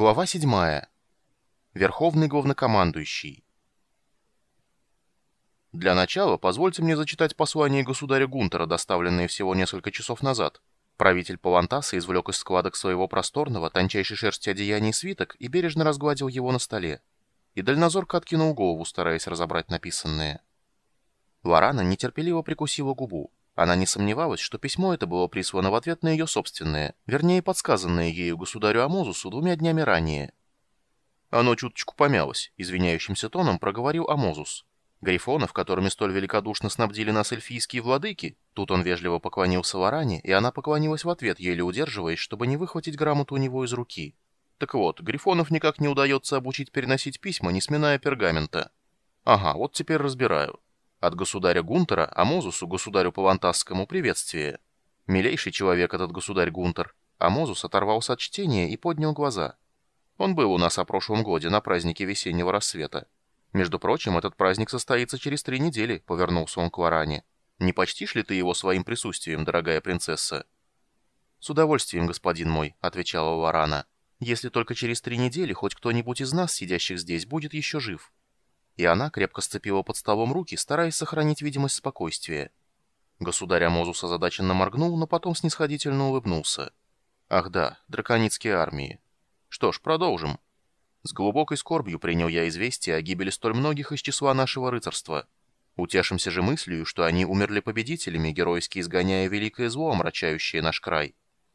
Глава 7. Верховный главнокомандующий. Для начала позвольте мне зачитать послание государя Гунтера, доставленное всего несколько часов назад. Правитель Павантаса извлек из складок своего просторного, тончайшей шерсти одеяний свиток и бережно разгладил его на столе. И дальнозорко откинул голову, стараясь разобрать написанное. Варана нетерпеливо прикусила губу. Она не сомневалась, что письмо это было прислано в ответ на ее собственное, вернее, подсказанное ею государю Амозусу двумя днями ранее. Оно чуточку помялось, извиняющимся тоном проговорил Амозус. Грифонов, которыми столь великодушно снабдили нас эльфийские владыки, тут он вежливо поклонился Варане, и она поклонилась в ответ, еле удерживаясь, чтобы не выхватить грамоту у него из руки. Так вот, Грифонов никак не удается обучить переносить письма, не сминая пергамента. Ага, вот теперь разбираю. От государя Гунтера Амозусу, государю Павантасскому, приветствие. Милейший человек этот государь Гунтер. Амозус оторвался от чтения и поднял глаза. Он был у нас о прошлом годе на празднике весеннего рассвета. Между прочим, этот праздник состоится через три недели, повернулся он к Варане. Не почтишь ли ты его своим присутствием, дорогая принцесса? С удовольствием, господин мой, отвечала Варана. Если только через три недели хоть кто-нибудь из нас, сидящих здесь, будет еще жив и она крепко сцепила под столом руки, стараясь сохранить видимость спокойствия. Государь Амозус озадаченно моргнул, но потом снисходительно улыбнулся. «Ах да, драконицкие армии. Что ж, продолжим. С глубокой скорбью принял я известие о гибели столь многих из числа нашего рыцарства. Утешимся же мыслью, что они умерли победителями, геройски изгоняя великое зло, омрачающее наш край.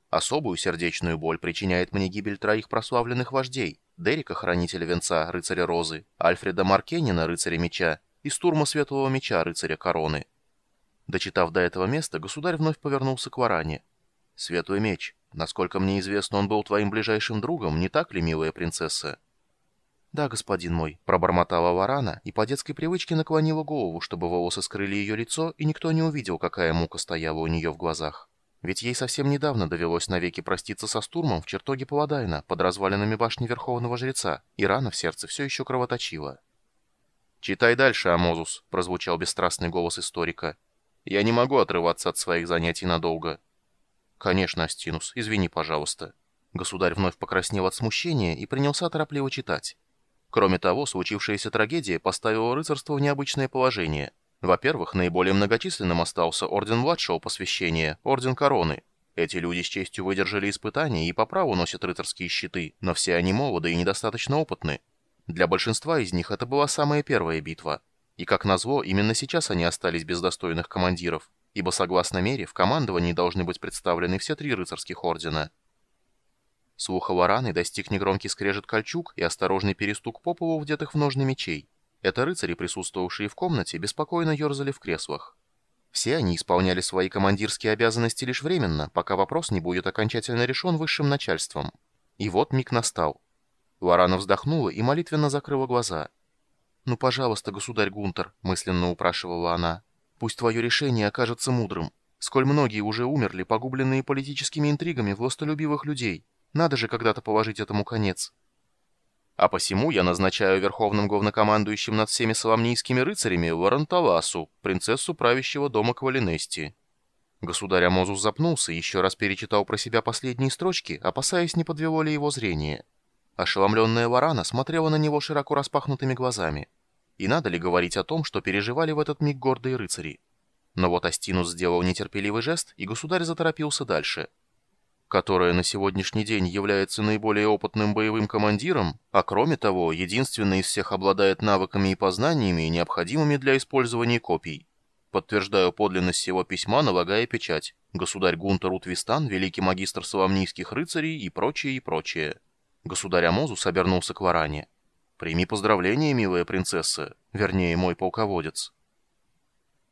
Особую сердечную боль причиняет мне гибель троих прославленных вождей, Дерека, хранителя венца, рыцаря Розы, Альфреда Маркенина, рыцаря меча, и Стурма Светлого Меча, рыцаря Короны. Дочитав до этого места, государь вновь повернулся к Варане. «Светлый меч, насколько мне известно, он был твоим ближайшим другом, не так ли, милая принцесса?» «Да, господин мой», — пробормотала Варана и по детской привычке наклонила голову, чтобы волосы скрыли ее лицо, и никто не увидел, какая мука стояла у нее в глазах. Ведь ей совсем недавно довелось навеки проститься со Стурмом в чертоге Паладайна под развалинами башни Верховного Жреца, и рана в сердце все еще кровоточила. «Читай дальше, Амозус», — прозвучал бесстрастный голос историка. «Я не могу отрываться от своих занятий надолго». «Конечно, Астинус, извини, пожалуйста». Государь вновь покраснел от смущения и принялся торопливо читать. Кроме того, случившаяся трагедия поставила рыцарство в необычное положение — во-первых, наиболее многочисленным остался Орден Младшего Посвящения, Орден Короны. Эти люди с честью выдержали испытания и по праву носят рыцарские щиты, но все они молоды и недостаточно опытны. Для большинства из них это была самая первая битва. И как назло, именно сейчас они остались без достойных командиров, ибо согласно мере в командовании должны быть представлены все три рыцарских ордена. Слуха вараны достиг негромкий скрежет кольчуг и осторожный перестук по полу, вдетых в ножны мечей. Это рыцари, присутствовавшие в комнате, беспокойно ерзали в креслах. Все они исполняли свои командирские обязанности лишь временно, пока вопрос не будет окончательно решен высшим начальством. И вот миг настал. Лорана вздохнула и молитвенно закрыла глаза. «Ну, пожалуйста, государь Гунтер», — мысленно упрашивала она, — «пусть твое решение окажется мудрым. Сколь многие уже умерли, погубленные политическими интригами властолюбивых людей. Надо же когда-то положить этому конец». А посему я назначаю верховным главнокомандующим над всеми соломнийскими рыцарями Варанталасу, принцессу правящего дома Квалинести». Государь Амозус запнулся и еще раз перечитал про себя последние строчки, опасаясь, не подвело ли его зрение. Ошеломленная Варана смотрела на него широко распахнутыми глазами. И надо ли говорить о том, что переживали в этот миг гордые рыцари? Но вот Астинус сделал нетерпеливый жест, и государь заторопился дальше — которая на сегодняшний день является наиболее опытным боевым командиром, а кроме того, единственный из всех обладает навыками и познаниями, необходимыми для использования копий. Подтверждаю подлинность всего письма, налагая печать. Государь Гунтер Утвистан, великий магистр соломнийских рыцарей и прочее, и прочее. Государь Амозус обернулся к Варане. «Прими поздравления, милая принцесса, вернее, мой полководец».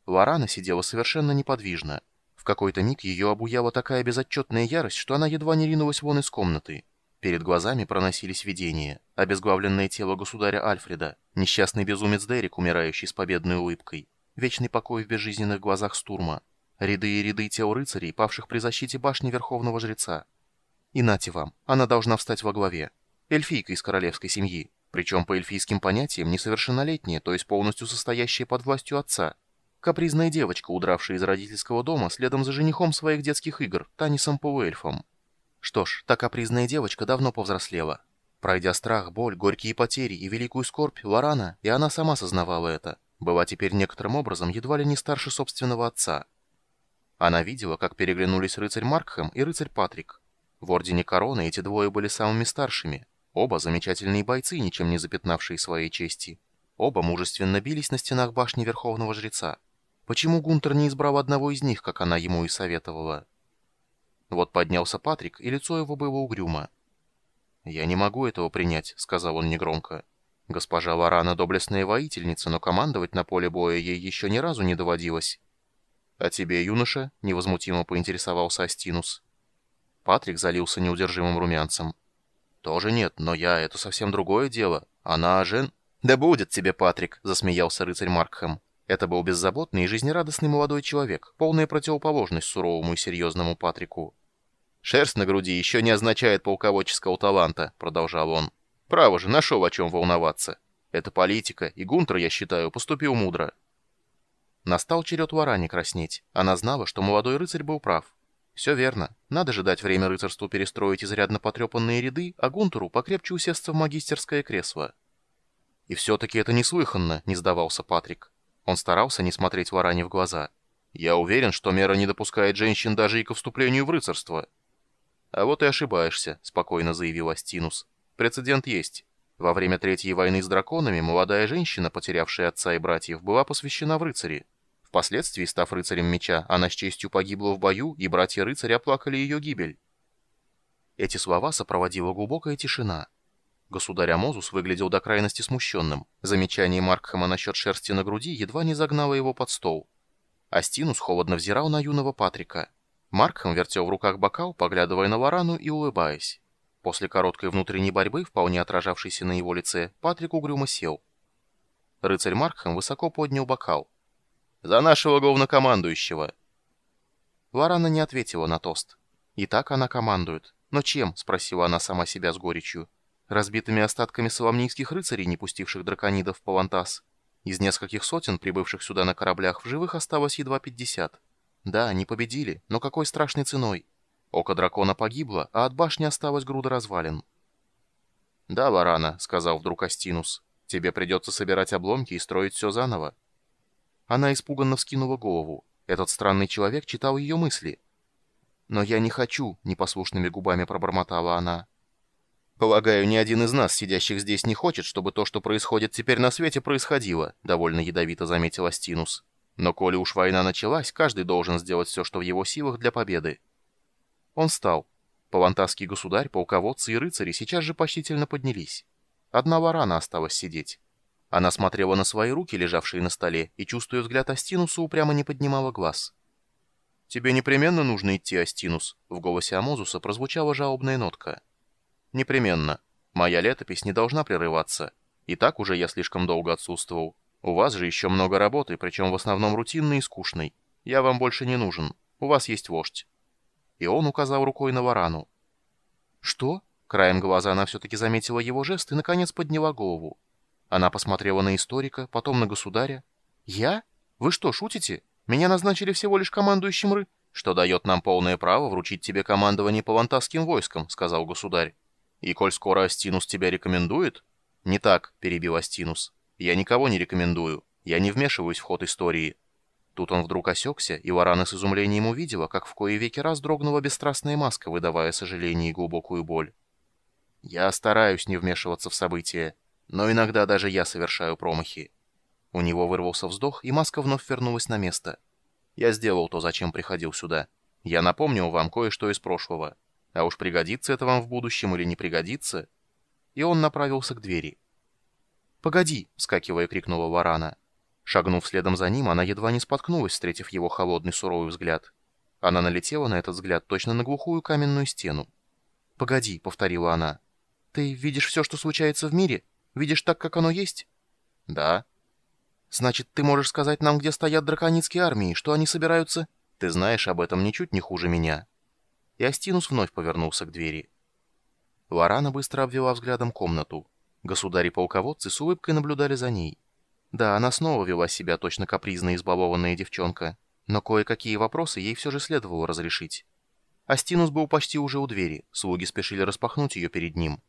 Варана сидела совершенно неподвижно. В какой-то миг ее обуяла такая безотчетная ярость, что она едва не ринулась вон из комнаты. Перед глазами проносились видения. Обезглавленное тело государя Альфреда, несчастный безумец Дерек, умирающий с победной улыбкой, вечный покой в безжизненных глазах Стурма, ряды и ряды тел рыцарей, павших при защите башни Верховного Жреца. И нате вам, она должна встать во главе. Эльфийка из королевской семьи, причем по эльфийским понятиям несовершеннолетняя, то есть полностью состоящая под властью отца, Капризная девочка, удравшая из родительского дома следом за женихом своих детских игр, Танисом Пауэльфом. Что ж, та капризная девочка давно повзрослела. Пройдя страх, боль, горькие потери и великую скорбь, Лорана, и она сама сознавала это, была теперь некоторым образом едва ли не старше собственного отца. Она видела, как переглянулись рыцарь Маркхэм и рыцарь Патрик. В Ордене Короны эти двое были самыми старшими. Оба замечательные бойцы, ничем не запятнавшие своей чести. Оба мужественно бились на стенах башни Верховного Жреца. Почему Гунтер не избрал одного из них, как она ему и советовала? Вот поднялся Патрик, и лицо его было угрюмо. «Я не могу этого принять», — сказал он негромко. «Госпожа Лорана доблестная воительница, но командовать на поле боя ей еще ни разу не доводилось». «А тебе, юноша?» — невозмутимо поинтересовался Астинус. Патрик залился неудержимым румянцем. «Тоже нет, но я — это совсем другое дело. Она жен...» «Да будет тебе, Патрик!» — засмеялся рыцарь Маркхэм. Это был беззаботный и жизнерадостный молодой человек, полная противоположность суровому и серьезному Патрику. «Шерсть на груди еще не означает полководческого таланта», — продолжал он. «Право же, нашел о чем волноваться. Это политика, и Гунтер, я считаю, поступил мудро». Настал черед Варане краснеть. Она знала, что молодой рыцарь был прав. Все верно. Надо же дать время рыцарству перестроить изрядно потрепанные ряды, а Гунтуру покрепче усесться в магистерское кресло. «И все-таки это неслыханно», — не сдавался Патрик. Он старался не смотреть Варане в глаза. «Я уверен, что мера не допускает женщин даже и ко вступлению в рыцарство». «А вот и ошибаешься», — спокойно заявил Астинус. «Прецедент есть. Во время Третьей войны с драконами молодая женщина, потерявшая отца и братьев, была посвящена в рыцари. Впоследствии, став рыцарем меча, она с честью погибла в бою, и братья-рыцари оплакали ее гибель». Эти слова сопроводила глубокая тишина. Государь Амозус выглядел до крайности смущенным. Замечание Маркхэма насчет шерсти на груди едва не загнало его под стол. Астинус холодно взирал на юного Патрика. Маркхэм вертел в руках бокал, поглядывая на Варану и улыбаясь. После короткой внутренней борьбы, вполне отражавшейся на его лице, Патрик угрюмо сел. Рыцарь Маркхэм высоко поднял бокал. «За нашего главнокомандующего!» Варана не ответила на тост. «И так она командует. Но чем?» — спросила она сама себя с горечью. «Разбитыми остатками соломнийских рыцарей, не пустивших драконидов в Палантас. Из нескольких сотен, прибывших сюда на кораблях, в живых осталось едва пятьдесят. Да, они победили, но какой страшной ценой? Око дракона погибло, а от башни осталась груда развалин. «Да, Варана», — сказал вдруг Астинус, — «тебе придется собирать обломки и строить все заново». Она испуганно вскинула голову. Этот странный человек читал ее мысли. «Но я не хочу», — непослушными губами пробормотала она. «Полагаю, ни один из нас, сидящих здесь, не хочет, чтобы то, что происходит теперь на свете, происходило», — довольно ядовито заметил Астинус. Но коли уж война началась, каждый должен сделать все, что в его силах для победы. Он встал. Павантасский государь, полководцы и рыцари сейчас же почтительно поднялись. Одна варана осталась сидеть. Она смотрела на свои руки, лежавшие на столе, и, чувствуя взгляд Астинуса, упрямо не поднимала глаз. «Тебе непременно нужно идти, Астинус», — в голосе Амозуса прозвучала жалобная нотка. «Непременно. Моя летопись не должна прерываться. И так уже я слишком долго отсутствовал. У вас же еще много работы, причем в основном рутинной и скучной. Я вам больше не нужен. У вас есть вождь». И он указал рукой на варану. «Что?» Краем глаза она все-таки заметила его жест и, наконец, подняла голову. Она посмотрела на историка, потом на государя. «Я? Вы что, шутите? Меня назначили всего лишь командующим ры...» «Что дает нам полное право вручить тебе командование палантасским войском», — сказал государь. «И коль скоро Астинус тебя рекомендует...» «Не так», — перебил Астинус. Я никого не рекомендую. Я не вмешиваюсь в ход истории». Тут он вдруг осекся, и Варана с изумлением увидела, как в кое веки раз дрогнула бесстрастная маска, выдавая сожаление и глубокую боль. «Я стараюсь не вмешиваться в события, но иногда даже я совершаю промахи». У него вырвался вздох, и маска вновь вернулась на место. «Я сделал то, зачем приходил сюда. Я напомнил вам кое-что из прошлого. А уж пригодится это вам в будущем или не пригодится?» И он направился к двери. «Погоди!» — вскакивая, крикнула Варана. Шагнув следом за ним, она едва не споткнулась, встретив его холодный суровый взгляд. Она налетела на этот взгляд точно на глухую каменную стену. «Погоди», — повторила она. «Ты видишь все, что случается в мире? Видишь так, как оно есть?» «Да». «Значит, ты можешь сказать нам, где стоят драконицкие армии, что они собираются...» «Ты знаешь об этом ничуть не хуже меня». И Астинус вновь повернулся к двери. Лорана быстро обвела взглядом комнату. Государи-полководцы с улыбкой наблюдали за ней. Да, она снова вела себя точно капризная избалованная девчонка, но кое-какие вопросы ей все же следовало разрешить. Астинус был почти уже у двери, слуги спешили распахнуть ее перед ним.